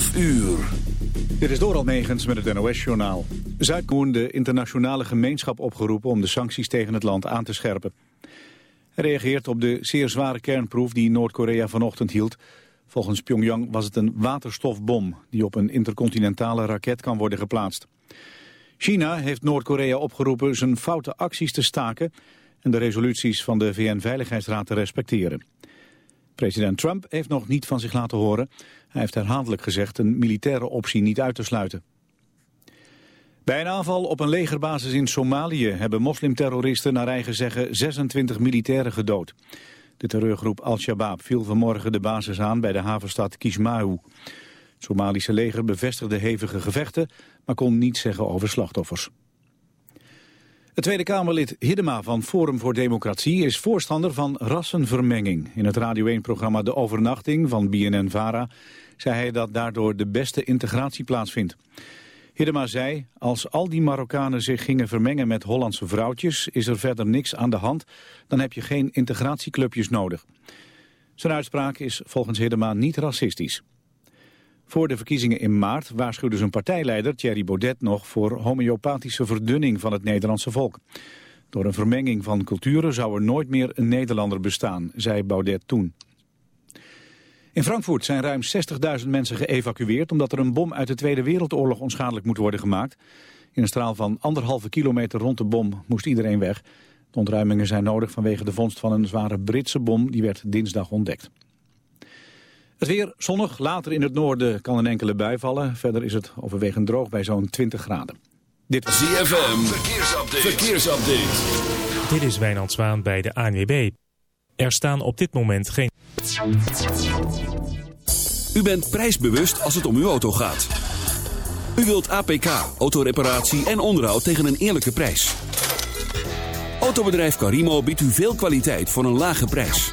12 uur. Dit is Doral Negens met het NOS-journaal. Zuid-Koen de internationale gemeenschap opgeroepen om de sancties tegen het land aan te scherpen. Hij reageert op de zeer zware kernproef die Noord-Korea vanochtend hield. Volgens Pyongyang was het een waterstofbom die op een intercontinentale raket kan worden geplaatst. China heeft Noord-Korea opgeroepen zijn foute acties te staken en de resoluties van de VN-veiligheidsraad te respecteren. President Trump heeft nog niet van zich laten horen. Hij heeft herhaaldelijk gezegd een militaire optie niet uit te sluiten. Bij een aanval op een legerbasis in Somalië hebben moslimterroristen naar eigen zeggen 26 militairen gedood. De terreurgroep Al-Shabaab viel vanmorgen de basis aan bij de havenstad Kismahu. Het Somalische leger bevestigde hevige gevechten, maar kon niets zeggen over slachtoffers. Het Tweede Kamerlid Hiddema van Forum voor Democratie is voorstander van rassenvermenging. In het Radio 1-programma De Overnachting van BNN-VARA zei hij dat daardoor de beste integratie plaatsvindt. Hiddema zei, als al die Marokkanen zich gingen vermengen met Hollandse vrouwtjes... is er verder niks aan de hand, dan heb je geen integratieclubjes nodig. Zijn uitspraak is volgens Hiddema niet racistisch. Voor de verkiezingen in maart waarschuwde zijn partijleider Thierry Baudet nog voor homeopathische verdunning van het Nederlandse volk. Door een vermenging van culturen zou er nooit meer een Nederlander bestaan, zei Baudet toen. In Frankfurt zijn ruim 60.000 mensen geëvacueerd omdat er een bom uit de Tweede Wereldoorlog onschadelijk moet worden gemaakt. In een straal van anderhalve kilometer rond de bom moest iedereen weg. De ontruimingen zijn nodig vanwege de vondst van een zware Britse bom die werd dinsdag ontdekt. Het weer zonnig, later in het noorden kan een enkele bui vallen. Verder is het overwegend droog bij zo'n 20 graden. Dit was ZFM, verkeersupdate. verkeersupdate. Dit is Wijnand Zwaan bij de ANWB. Er staan op dit moment geen... U bent prijsbewust als het om uw auto gaat. U wilt APK, autoreparatie en onderhoud tegen een eerlijke prijs. Autobedrijf Carimo biedt u veel kwaliteit voor een lage prijs.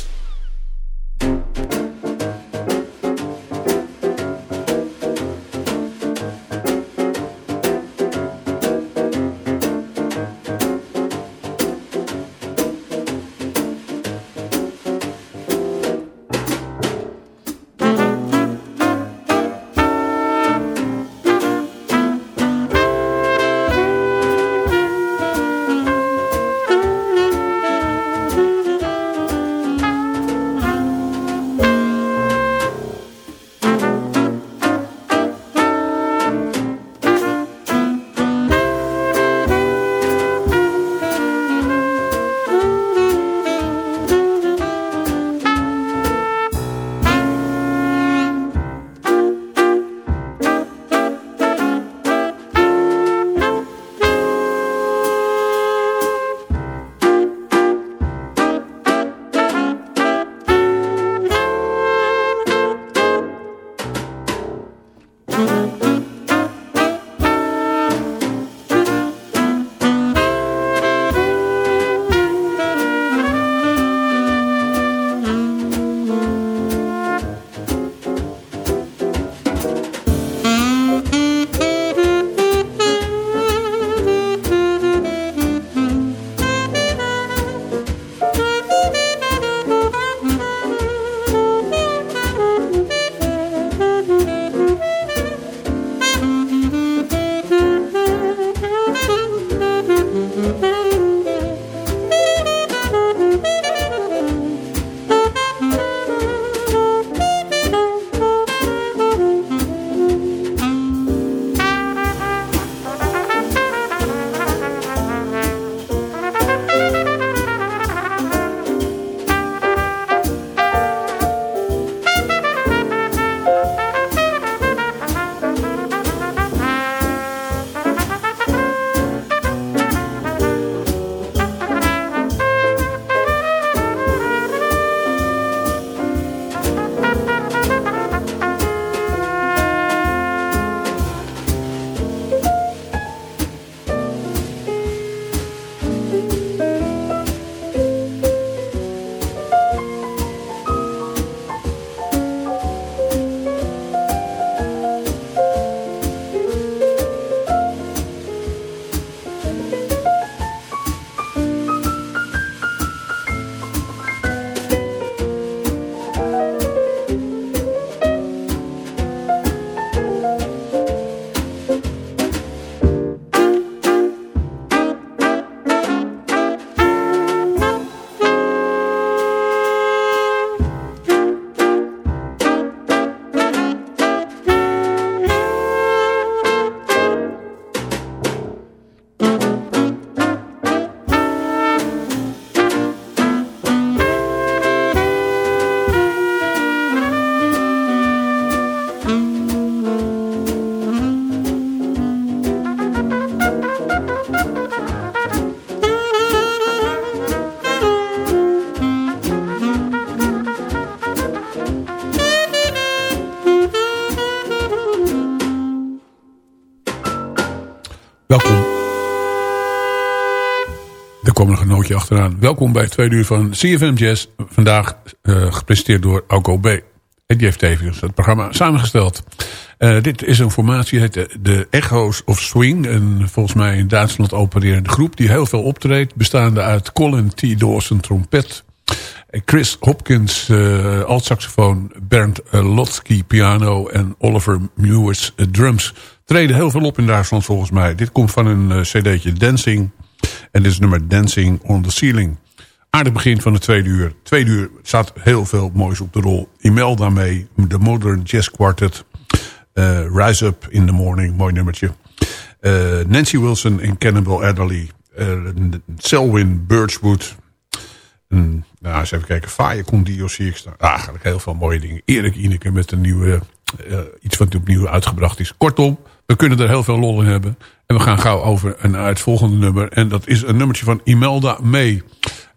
Welkom bij het tweede uur van CFM Jazz. Vandaag uh, gepresenteerd door Alco B. En die heeft het programma samengesteld. Uh, dit is een formatie, heet de, de Echoes of Swing. Een volgens mij in Duitsland opererende groep die heel veel optreedt. Bestaande uit Colin T. Dawson trompet. Chris Hopkins uh, altsaxofoon. Bernd Lotsky piano. En Oliver Mewis drums. Treden heel veel op in Duitsland volgens mij. Dit komt van een cd'tje Dancing. En dit is nummer Dancing on the Ceiling. Aardig begin van de tweede uur. Tweede uur staat heel veel moois op de rol. Imelda mee, de Modern Jazz Quartet. Uh, Rise Up in the Morning, mooi nummertje. Uh, Nancy Wilson en Cannibal Adderley. Uh, Selwyn Birchwood. En, nou, eens even kijken. Faya Condio zie ik staan. Eigenlijk heel veel mooie dingen. Erik Ineke met een nieuwe, iets wat opnieuw uitgebracht is. Kortom, we kunnen er heel veel lol in hebben. En we gaan gauw over naar het volgende nummer. En dat is een nummertje van Imelda May.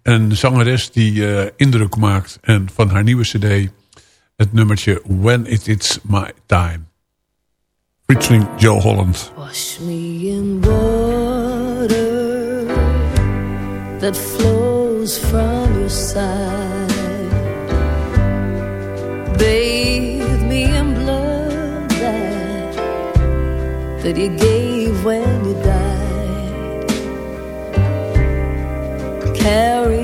Een zangeres die uh, indruk maakt. En van haar nieuwe cd het nummertje When It Is My Time. Featuring Joe Holland. Wash me in water That flows from your side Bathe me in blood that, that you gave when you died. Carry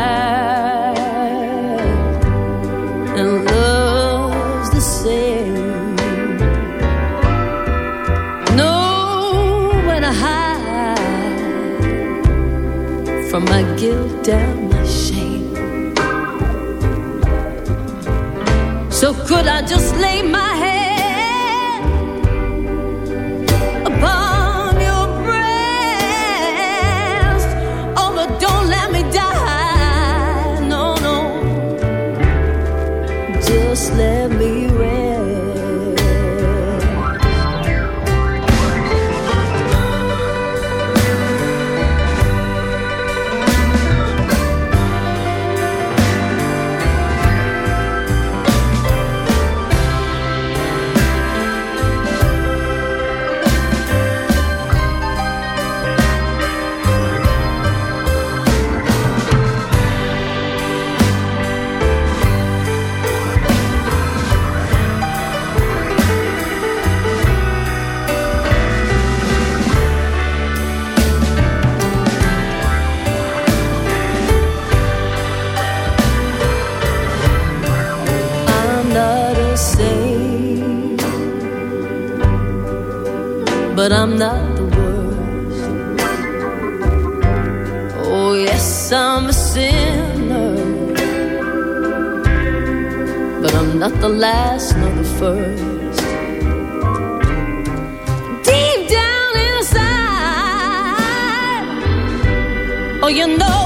guilt and my shame. So could I just lay the last nor the first. Deep down inside, oh, you know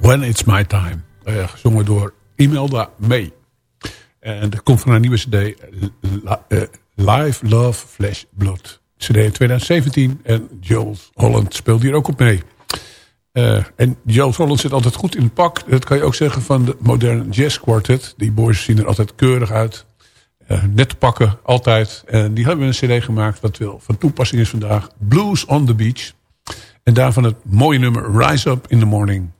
When It's My Time. Eh, gezongen door Imelda May. En dat komt van haar nieuwe cd. Eh, Live Love Flesh Blood. CD in 2017. En Jules Holland speelt hier ook op mee. Eh, en Jules Holland zit altijd goed in het pak. Dat kan je ook zeggen van de moderne jazz quartet. Die boys zien er altijd keurig uit. Net te pakken, altijd. En die hebben een cd gemaakt wat wel van toepassing is vandaag. Blues on the Beach. En daarvan het mooie nummer Rise Up in the Morning.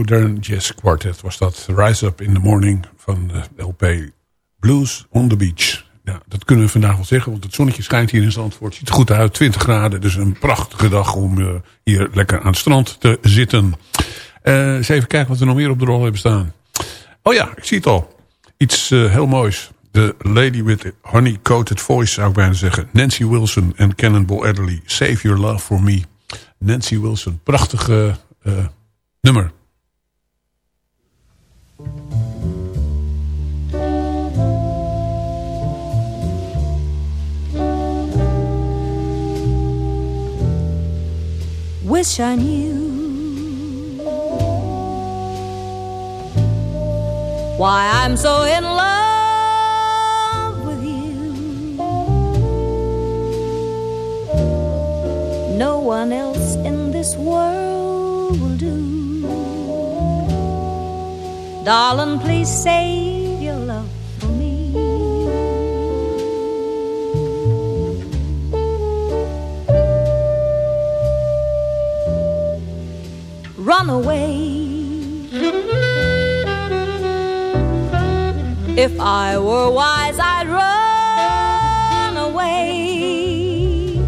Modern Jazz Quartet was dat. Rise Up in the Morning van de LP Blues on the Beach. Dat kunnen we vandaag wel zeggen, want het zonnetje schijnt hier in Zandvoort. Ziet er goed uit, 20 graden. Dus een prachtige dag om eh, hier lekker aan het strand te zitten. Eh, eens even kijken wat we nog meer op de rol hebben staan. Oh ja, ik zie het al. Iets eh, heel moois. De Lady with the Honey Coated Voice zou ik bijna zeggen. Nancy Wilson en Cannonball Adderley. Save Your Love For Me. Nancy Wilson, prachtige nummer. Wish I knew why I'm so in love with you. No one else in this world will do. Darling, please save your love Run away. If I were wise, I'd run away.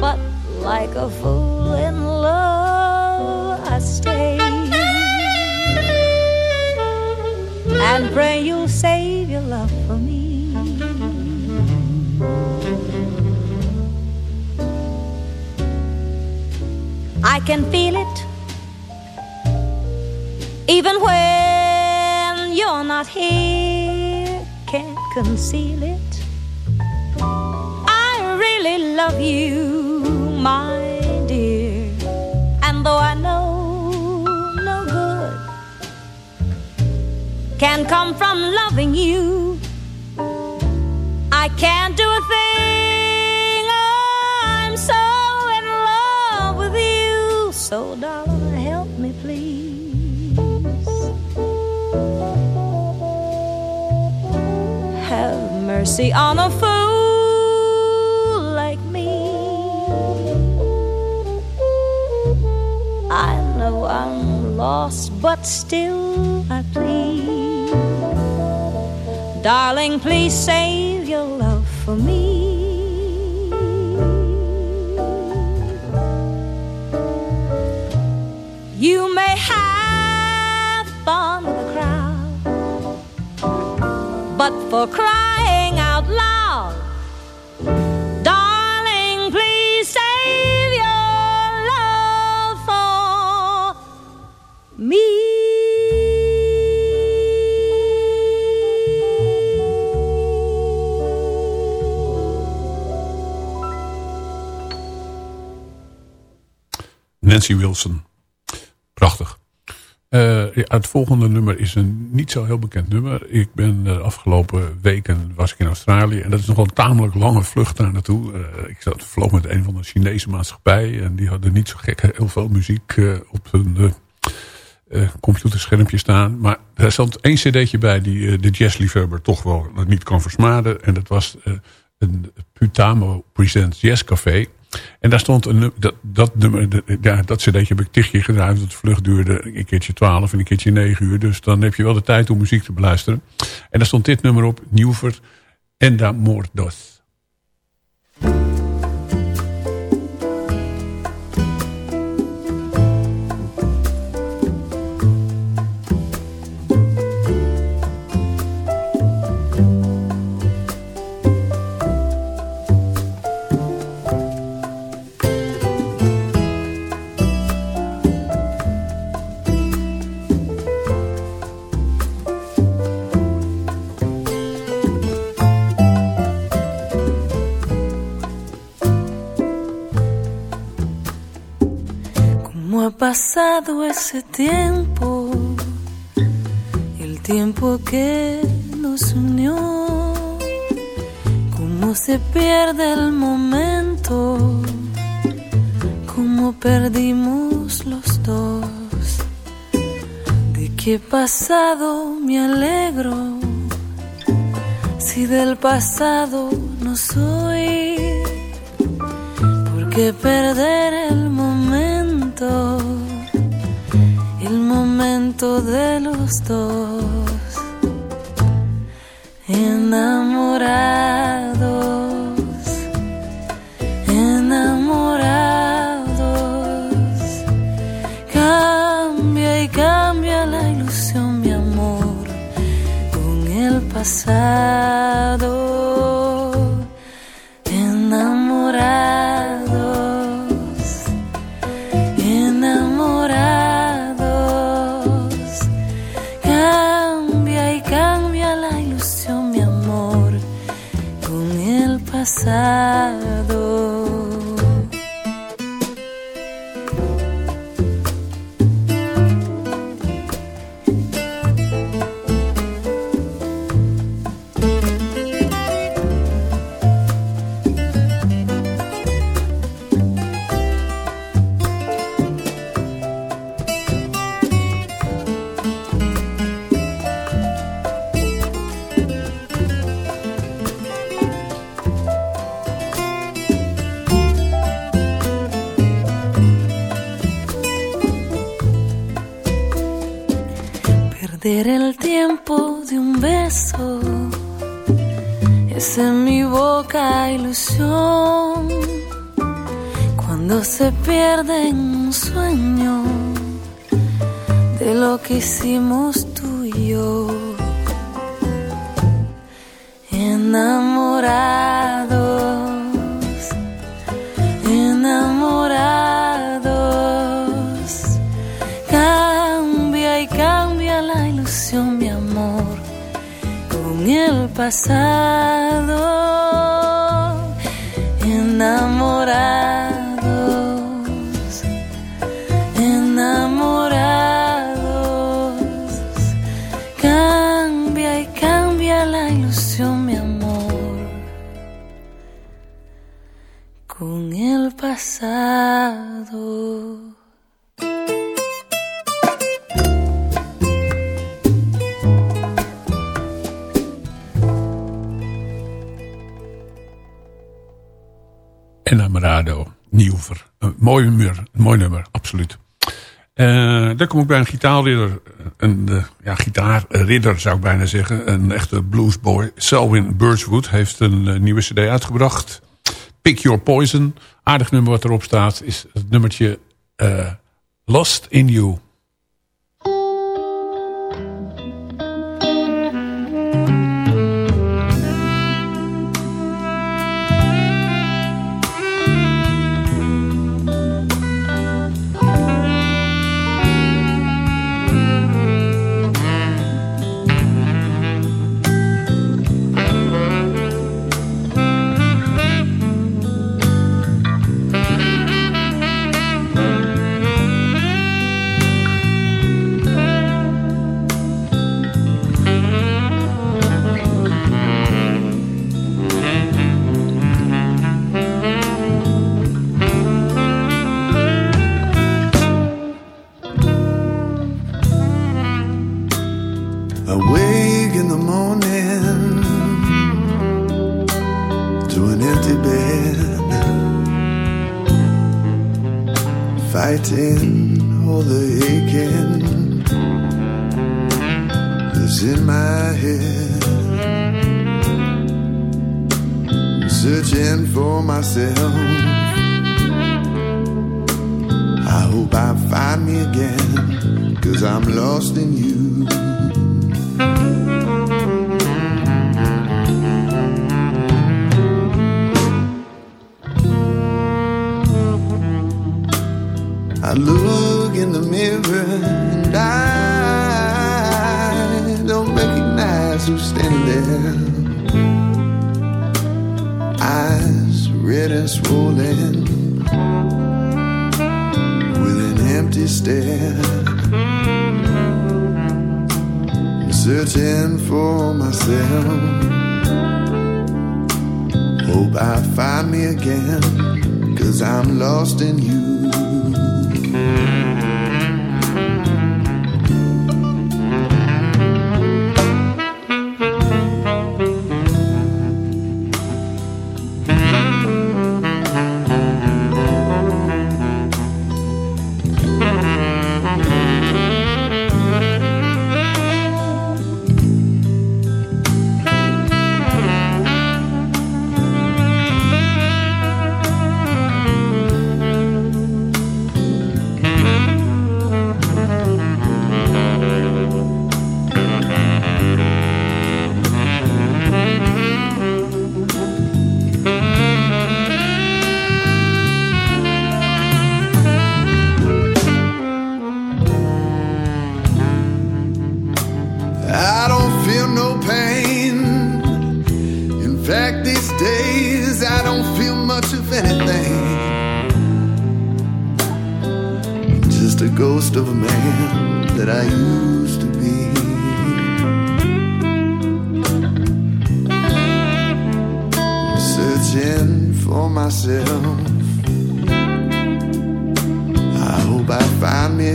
But like a fool in love, I stay and pray you'll save your love can feel it even when you're not here. Can't conceal it. I really love you, my dear. And though I know no good can come from loving you. I can't do a thing. So, darling, help me, please. Have mercy on a fool like me. I know I'm lost, but still I plead. Darling, please save for crying out loud, darling, please save your love for me. Nancy Wilson. Prachtig. Eh, ja, het volgende nummer is een niet zo heel bekend nummer. Ik ben de afgelopen weken was ik in Australië. En dat is nog een tamelijk lange vlucht daar naartoe. Eh, ik zat, vloog met een van de Chinese maatschappij. En die hadden niet zo gek heel veel muziek eh, op hun eh, computerschermpje staan. Maar er stond één cd'tje bij die eh, de jazzliefhebber toch wel niet kan versmaden. En dat was eh, een Putamo Presents Jazz Café. En daar stond een, dat, dat nummer, ja, dat cd'tje heb ik keer gedraaid. want De vlucht duurde een keertje 12 en een keertje 9 uur. Dus dan heb je wel de tijd om muziek te beluisteren. En daar stond dit nummer op, Newford Enda Mordos. Pasado ese tiempo? El tiempo que nos unió. ¿Cómo se pierde el momento? ¿Cómo perdimos los dos? ¿De qué pasado me alegro? Si del pasado no soy. ¿Por qué perder el momento? Momento de los dos. Enamorados. Enamorados. Cambia y cambia la ilusión, mi amor, con el pasado. Colorado. Nieuwver. Een eh, mooi nummer, mooi nummer absoluut. Uh, dan kom ik bij een gitaarridder. Eh, een ja, gitaarridder zou ik bijna zeggen. Een echte bluesboy. Selwyn Birchwood heeft een nieuwe cd uitgebracht. Pick Your Poison. Aardig nummer wat erop staat is het nummertje Lost in You.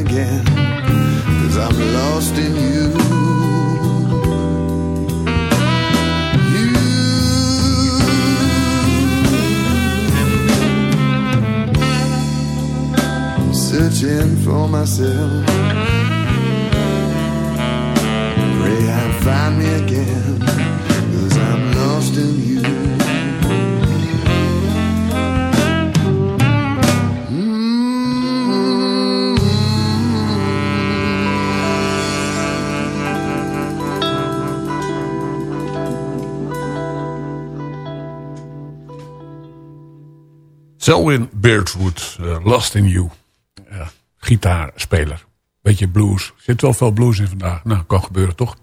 again. Cause I'm lost in you. you. I'm searching for myself. Pray I find me again. Selwyn Beardwood, eh, Lost in You. Gitaarspeler. Beetje blues. Er zit wel veel blues in vandaag. Nou, kan gebeuren toch?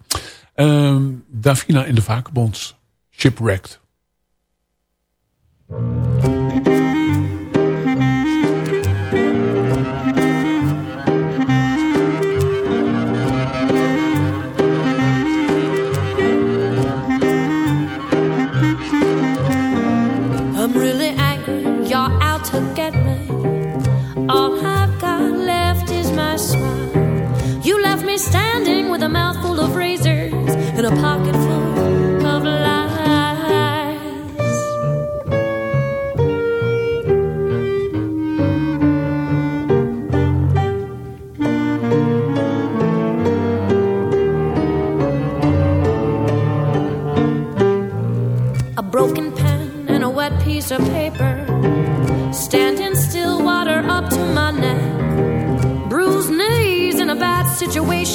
Ehm, Davina in de Vakenbonds. Shipwrecked.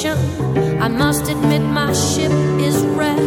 I must admit my ship is wrecked.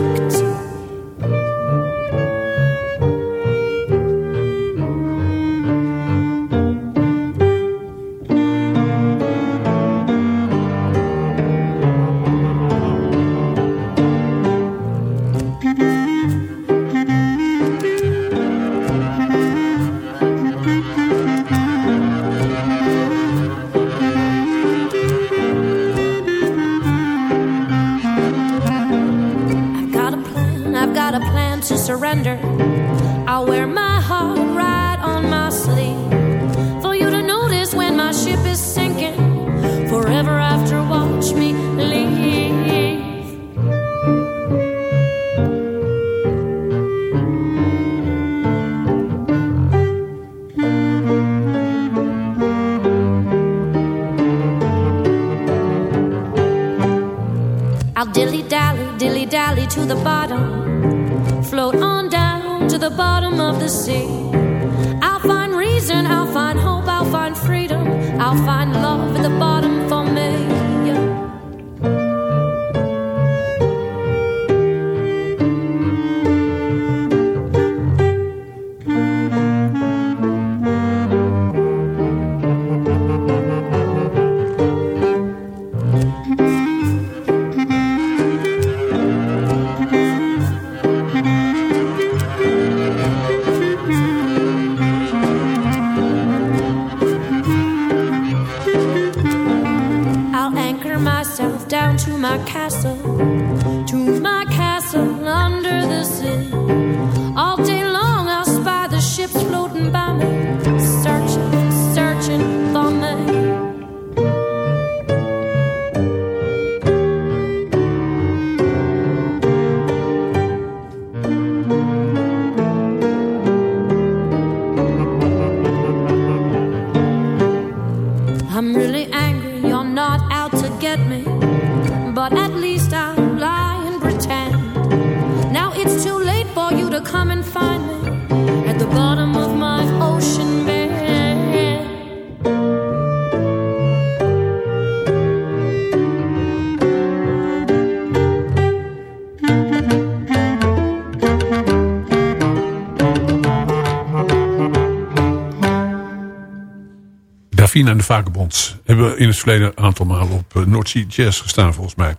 En de Vakenbonds hebben in het verleden een aantal malen op uh, North Sea Jazz gestaan volgens mij.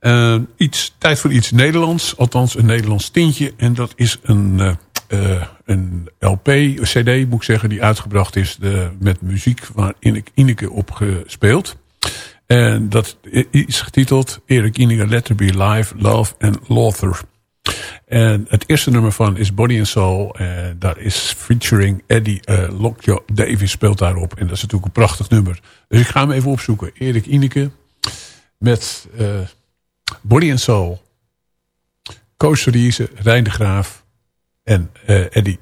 Eh, iets, tijd voor iets Nederlands, althans een Nederlands tintje. En dat is een, eh, eh, een LP, een cd moet ik zeggen, die uitgebracht is de, met muziek waar Ineke, Ineke op gespeeld. En dat is getiteld Erik Ineke Let There Be Live, Love and Lothar. En het eerste nummer van is Body and Soul. En daar is featuring Eddie uh, Lockjaw Davis speelt daarop. En dat is natuurlijk een prachtig nummer. Dus ik ga hem even opzoeken. Erik Ineke met uh, Body and Soul. Koos Riese, Rijn de Graaf en uh, Eddie.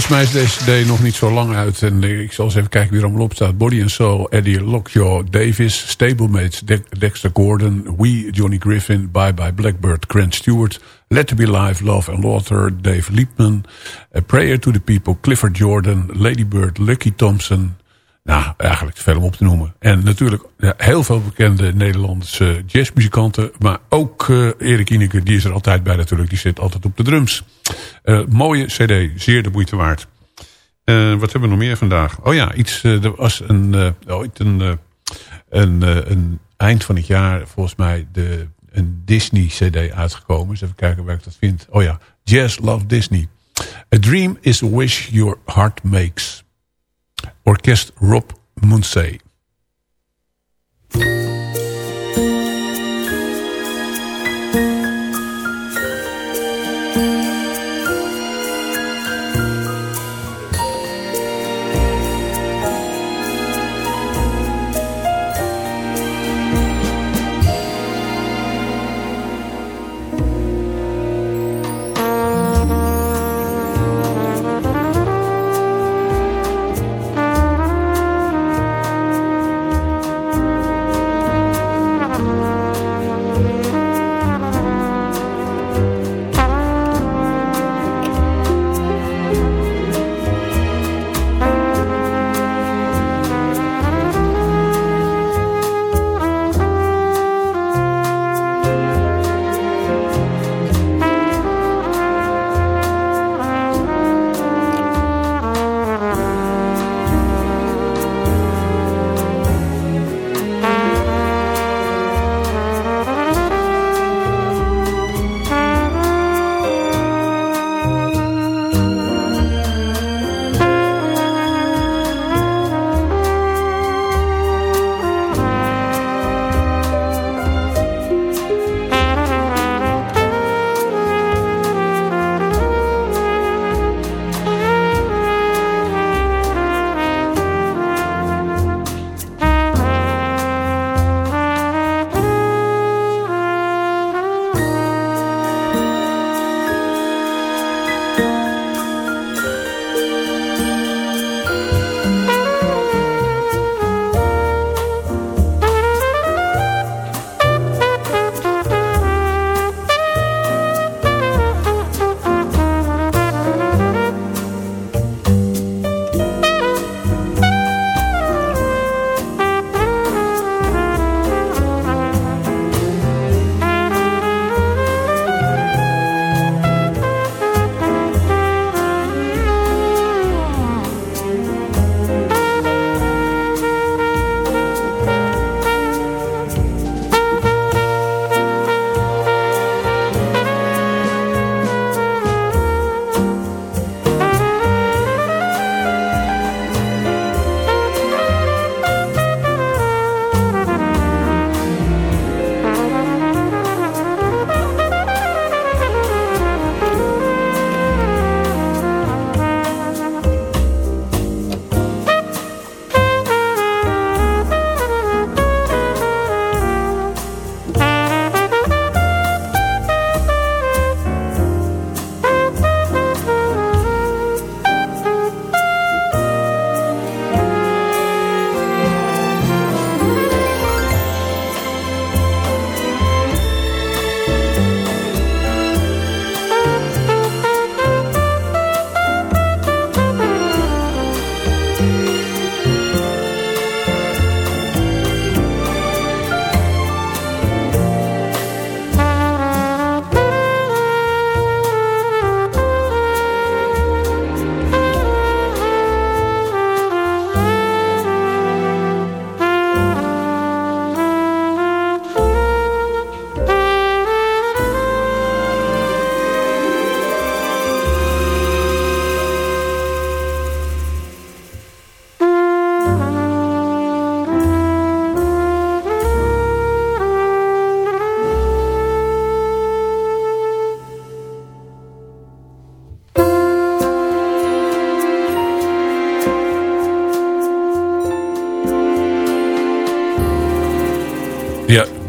volgens mij is deze CD nog niet zo lang uit. En eh, ik zal eens even kijken wie er allemaal op staat. Body and Soul, Eddie Lockjaw, Davis, Stablemates, De Dexter Gordon, We, Johnny Griffin, Bye Bye Blackbird, Grant Stewart, Let To Be Live, Love and Laughter, Dave Liebman, A Prayer to the People, Clifford Jordan, Lady Bird, Lucky Thompson. Nou, eigenlijk te veel om op te noemen. En natuurlijk ja, heel veel bekende Nederlandse jazzmuzikanten. Maar ook uh, Erik Ineke, die is er altijd bij natuurlijk. Die zit altijd op de drums. Uh, mooie cd, zeer de moeite waard. Uh, wat hebben we nog meer vandaag? Oh ja, iets, er was een, ooit een, een, een, eind van het jaar volgens mij de, een Disney cd uitgekomen. Dus even kijken waar ik dat vind. Oh ja, Jazz Love Disney. A dream is a wish your heart makes. Orkest Rob Munsey.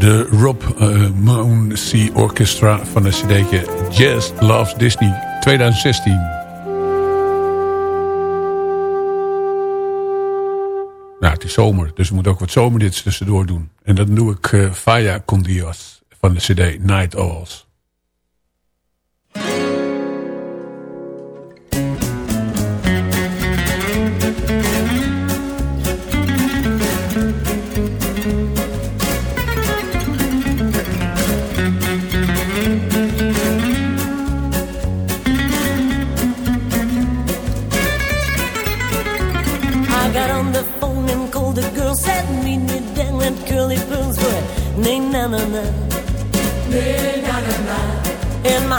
de Rob eh, Moon Sea Orchestra van het CD Jazz Loves Disney 2016. Nou, het is zomer, dus we moeten ook wat zomerdits tussendoor doen. En dat doe ik eh, uh, Faya Con van de cd Night Owls.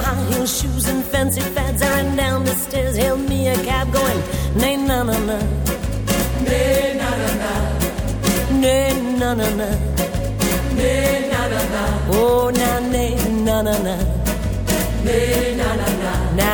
high heel shoes and fancy fads. I ran down the stairs, hailed me a cab going, nay, na na na. Nay, na na na. Nay, na na na. Nay, na na na. Oh, na, nay, na na na. Nay, na na na. Na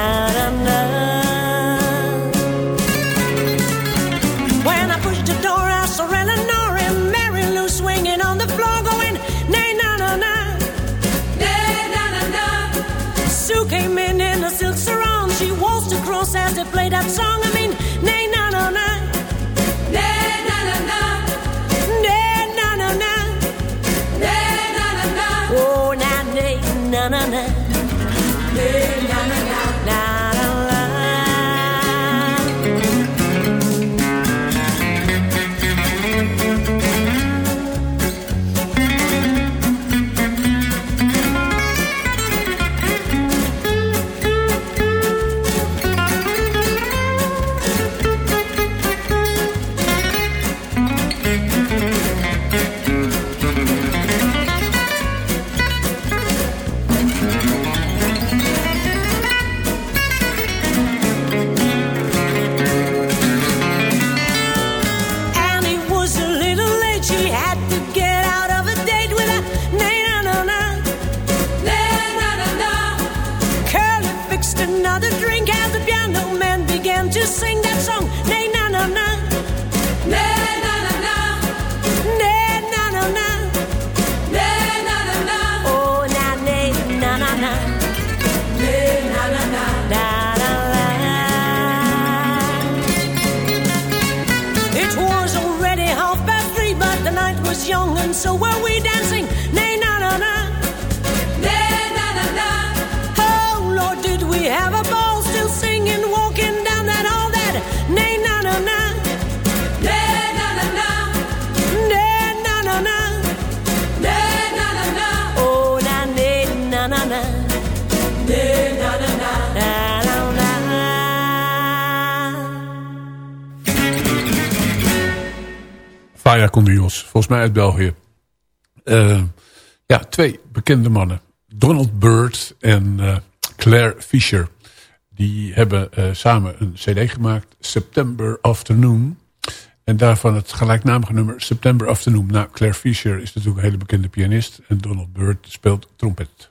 volgens mij uit België. Eh, ja, twee bekende mannen. Donald Byrd en eh, Claire Fisher. Die hebben eh, samen een cd gemaakt, September Afternoon. En daarvan het gelijknamige nummer September Afternoon. Nou, Claire Fisher is natuurlijk een hele bekende pianist. En Donald Byrd speelt trompet.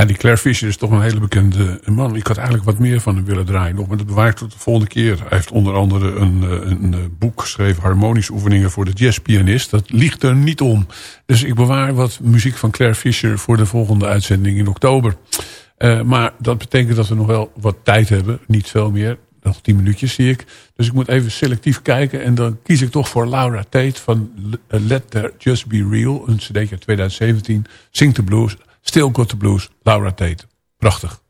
Ja, die Claire Fisher is toch een hele bekende eh, man. Ik had eigenlijk wat meer van hem willen draaien nog, maar dat bewaar ik tot de volgende keer. Hij heeft onder andere een, eh, een, eh, boek geschreven, harmonische oefeningen voor de jazzpianist. Dat ligt er niet om. Dus ik bewaar wat muziek van Claire Fisher voor de volgende uitzending in oktober. Maar dat betekent dat we nog wel wat tijd hebben. Niet veel meer, nog tien minuutjes zie ik. Dus ik moet even selectief kijken. En dan kies ik toch voor Laura Tate van Let There Just Be Real. Een uit 2017. Sing the Blues. Still Got The Blues, Laura Tate. Prachtig.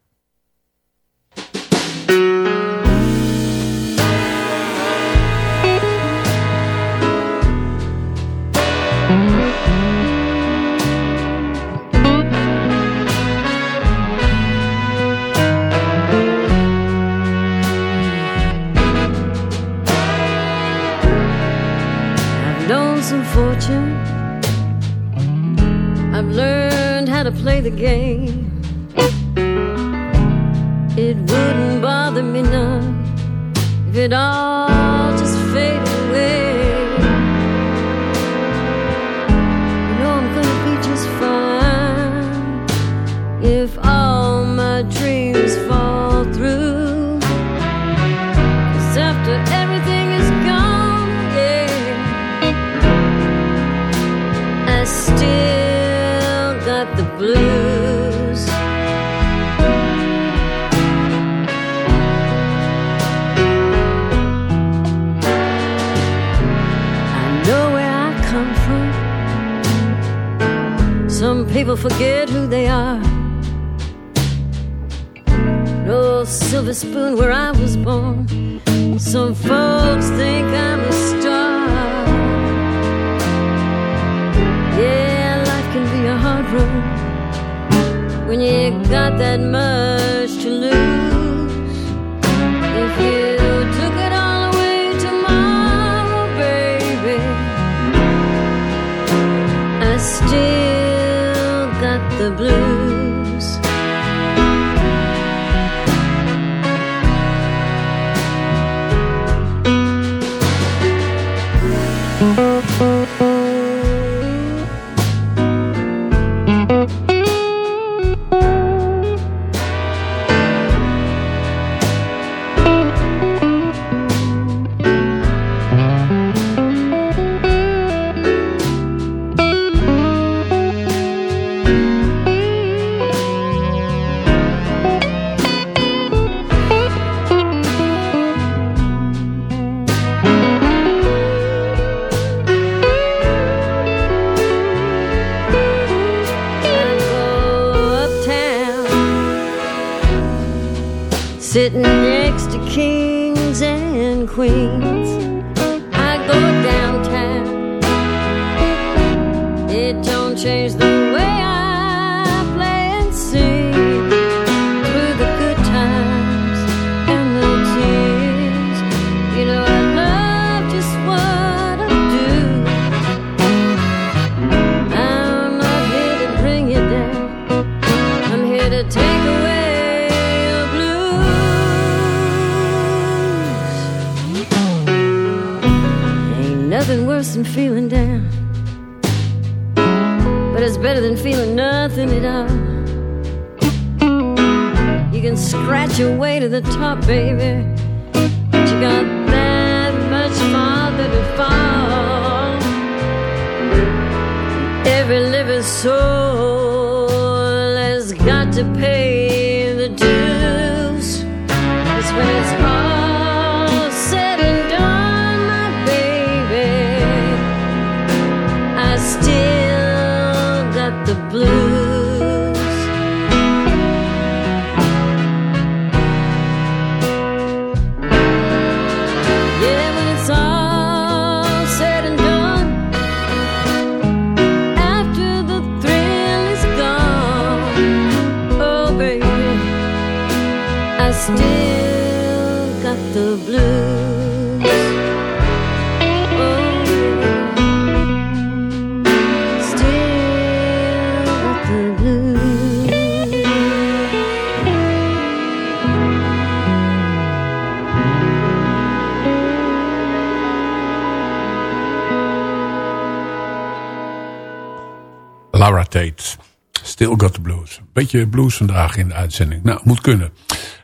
Beetje blues vandaag in de uitzending. Nou, moet kunnen.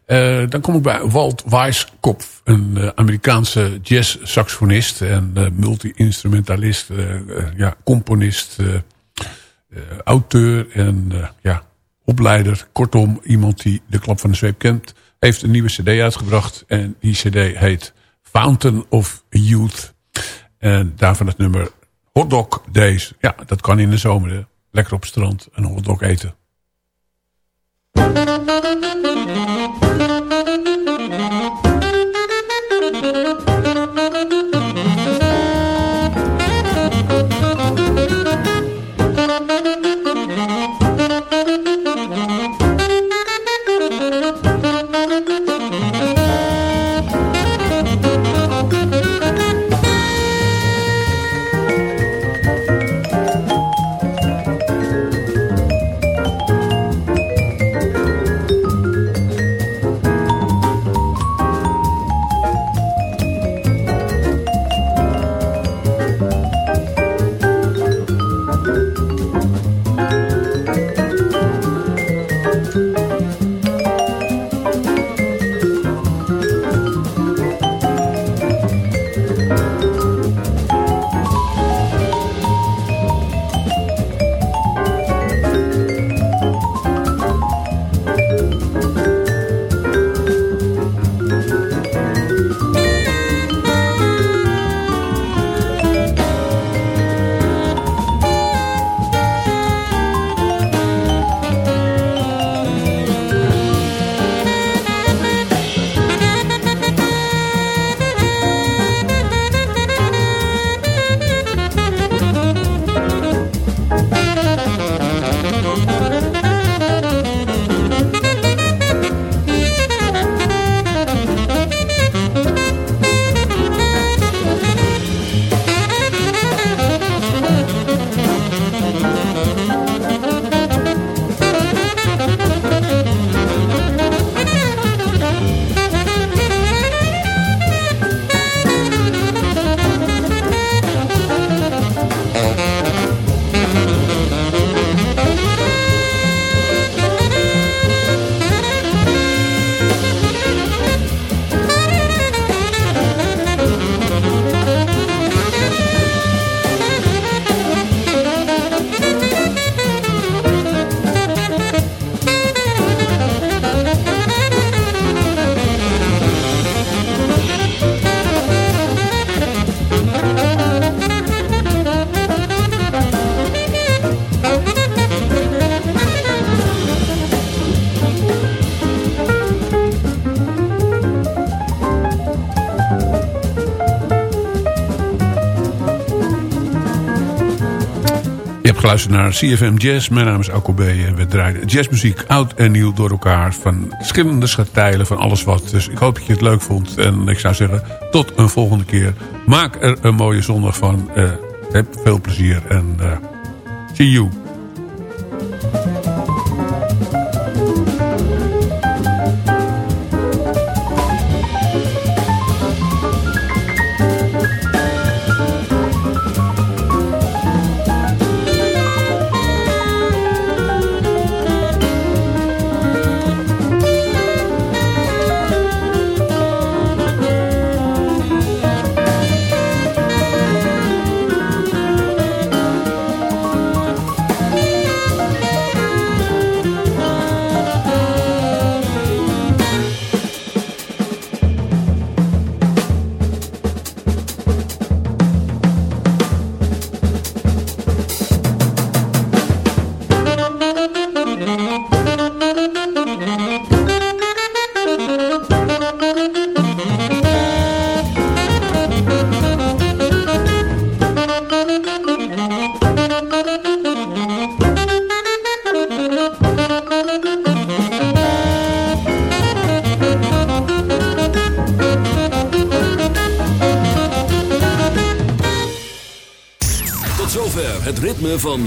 Eh, dan kom ik bij Walt Weiskopf. Een eh, Amerikaanse jazz-saxofonist en eh, multi-instrumentalist. ja, componist, auteur en ja, opleider. Kortom, iemand die de klap van de zweep kent. Heeft een nieuwe cd uitgebracht. En die cd heet Fountain of Youth. En daarvan het nummer Hotdog Days. Ja, dat kan in de zomer. Lekker op het strand een hotdog eten. thank you geluisterd naar CFM Jazz. Mijn naam is Alko B. En we draaien jazzmuziek oud en nieuw door elkaar. Van verschillende schatijlen, van alles wat. Dus ik hoop dat je het leuk vond. En ik zou zeggen, tot een volgende keer. Maak er een mooie zondag van. Eh, heb veel plezier en eh, see you.